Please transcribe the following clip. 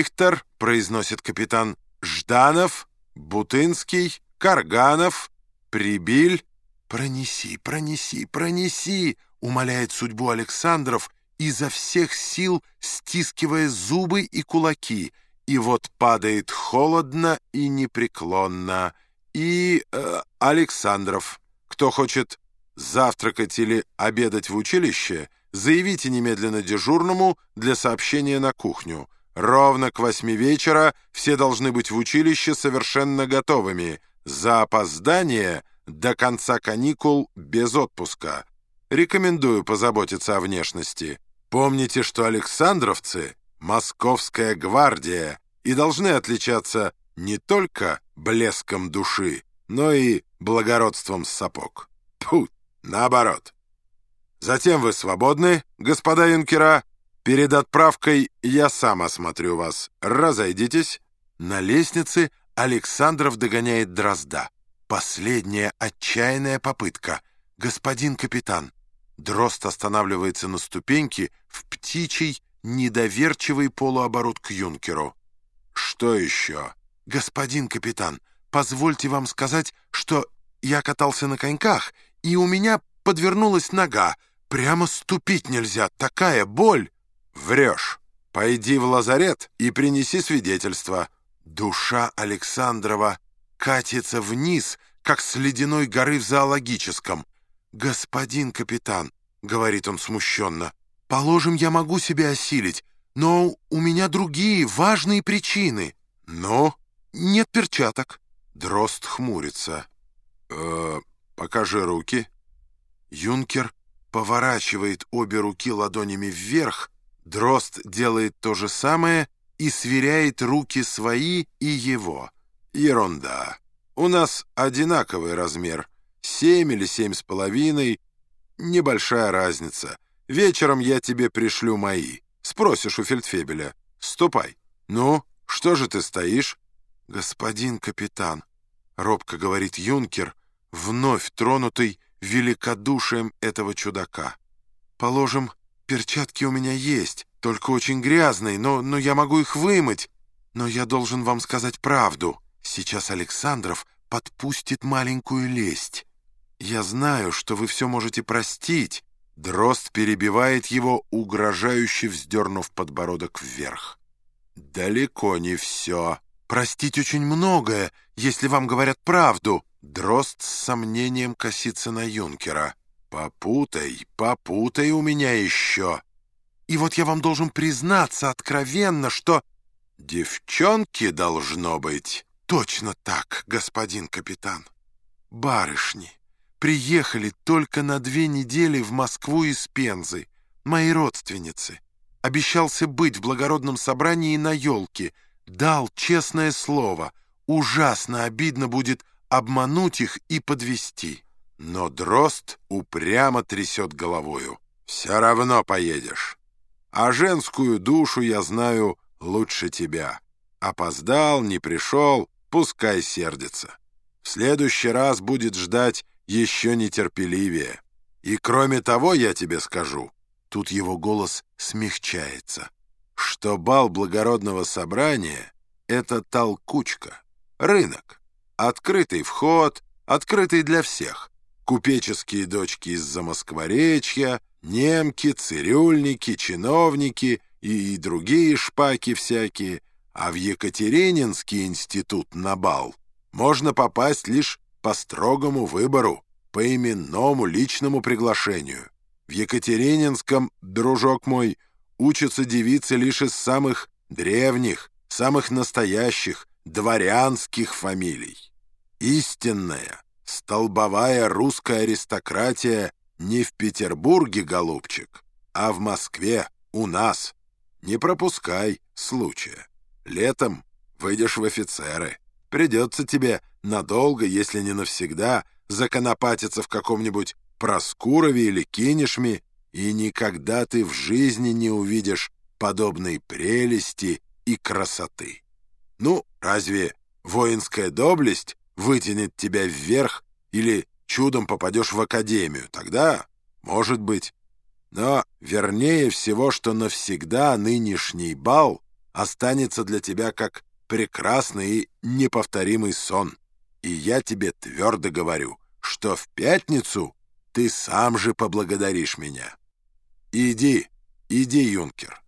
Рихтер, произносит капитан, Жданов, Бутынский, Карганов, Прибиль. Пронеси, пронеси, пронеси, умоляет судьбу Александров, изо всех сил стискивая зубы и кулаки. И вот падает холодно и непреклонно. И э, Александров, кто хочет завтракать или обедать в училище, заявите немедленно дежурному для сообщения на кухню. Ровно к восьми вечера все должны быть в училище совершенно готовыми. За опоздание до конца каникул без отпуска. Рекомендую позаботиться о внешности. Помните, что Александровцы — московская гвардия и должны отличаться не только блеском души, но и благородством сапог. Тьфу, наоборот. Затем вы свободны, господа юнкера. Перед отправкой я сам осмотрю вас. Разойдитесь. На лестнице Александров догоняет Дрозда. Последняя отчаянная попытка. Господин капитан. Дрозд останавливается на ступеньке в птичий, недоверчивый полуоборот к юнкеру. Что еще? Господин капитан, позвольте вам сказать, что я катался на коньках, и у меня подвернулась нога. Прямо ступить нельзя, такая боль. Врешь. Пойди в лазарет и принеси свидетельство. Душа Александрова катится вниз, как с ледяной горы в зоологическом. «Господин капитан», — говорит он смущенно, — «положим, я могу себя осилить, но у меня другие важные причины». «Ну?» «Нет перчаток». Дрозд хмурится. «Э, покажи руки». Юнкер поворачивает обе руки ладонями вверх, Дрозд делает то же самое и сверяет руки свои и его. Ерунда. У нас одинаковый размер. Семь или семь с половиной. Небольшая разница. Вечером я тебе пришлю мои. Спросишь у фельдфебеля. Ступай. Ну, что же ты стоишь? Господин капитан, робко говорит юнкер, вновь тронутый великодушием этого чудака. Положим, перчатки у меня есть, только очень грязные, но, но я могу их вымыть. Но я должен вам сказать правду. Сейчас Александров подпустит маленькую лесть. Я знаю, что вы все можете простить. Дрозд перебивает его, угрожающе вздернув подбородок вверх. Далеко не все. Простить очень многое, если вам говорят правду. Дрозд с сомнением косится на юнкера. «Попутай, попутай у меня еще!» «И вот я вам должен признаться откровенно, что...» «Девчонки должно быть!» «Точно так, господин капитан. Барышни приехали только на две недели в Москву из Пензы, мои родственницы. Обещался быть в благородном собрании на елке, дал честное слово. Ужасно обидно будет обмануть их и подвести. Но Дрозд упрямо трясет головою. «Все равно поедешь. А женскую душу я знаю лучше тебя. Опоздал, не пришел, пускай сердится. В следующий раз будет ждать еще нетерпеливее. И кроме того, я тебе скажу, тут его голос смягчается, что бал благородного собрания — это толкучка, рынок, открытый вход, открытый для всех. Купеческие дочки из-за Москворечья, немки, цирюльники, чиновники и, и другие шпаки всякие — а в Екатерининский институт на бал можно попасть лишь по строгому выбору, по именному личному приглашению. В Екатерининском, дружок мой, учатся девицы лишь из самых древних, самых настоящих, дворянских фамилий. Истинная, столбовая русская аристократия не в Петербурге, голубчик, а в Москве, у нас. Не пропускай случая. Летом выйдешь в офицеры. Придется тебе надолго, если не навсегда, законопатиться в каком-нибудь Проскурове или Кинешме, и никогда ты в жизни не увидишь подобной прелести и красоты. Ну, разве воинская доблесть вытянет тебя вверх или чудом попадешь в академию? Тогда, может быть. Но вернее всего, что навсегда нынешний бал — останется для тебя как прекрасный и неповторимый сон. И я тебе твердо говорю, что в пятницу ты сам же поблагодаришь меня. Иди, иди, юнкер.